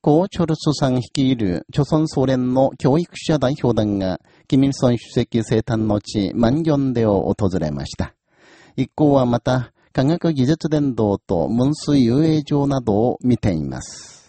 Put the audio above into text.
コー・チョルスさん率いる、朝鮮総連の教育者代表団が、キミルソン主席生誕の地、マンギョンデを訪れました。一行はまた、科学技術伝道と文水遊泳場などを見ています。